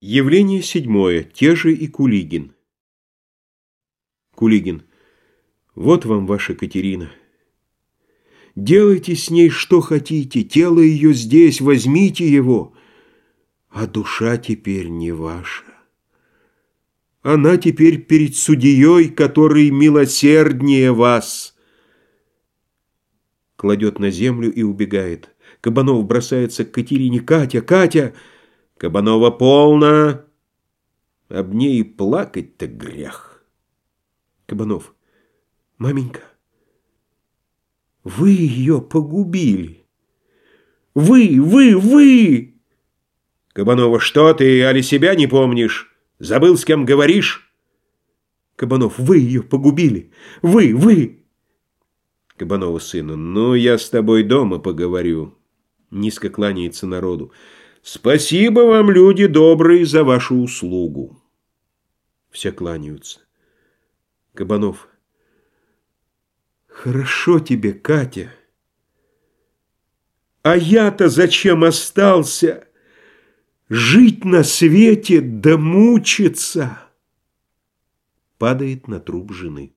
Явление седьмое. Те же и Кулигин. Кулигин. Вот вам ваша Катерина. Делайте с ней что хотите, тело ее здесь, возьмите его. А душа теперь не ваша. Она теперь перед судьей, который милосерднее вас. Кладет на землю и убегает. Кабанов бросается к Катерине. «Катя! Катя!» Кабанова полна. Об ней плакать-то грех. Кабанов. Маменька, вы ее погубили. Вы, вы, вы! Кабанова, что ты, али себя не помнишь? Забыл, с кем говоришь? Кабанов, вы ее погубили. Вы, вы! Кабанова сыну, ну, я с тобой дома поговорю. Низко кланяется народу. Спасибо вам, люди добрые, за вашу услугу. Все кланяются. Кабанов. Хорошо тебе, Катя. А я-то зачем остался? Жить на свете да мучиться. Падает на труп жены.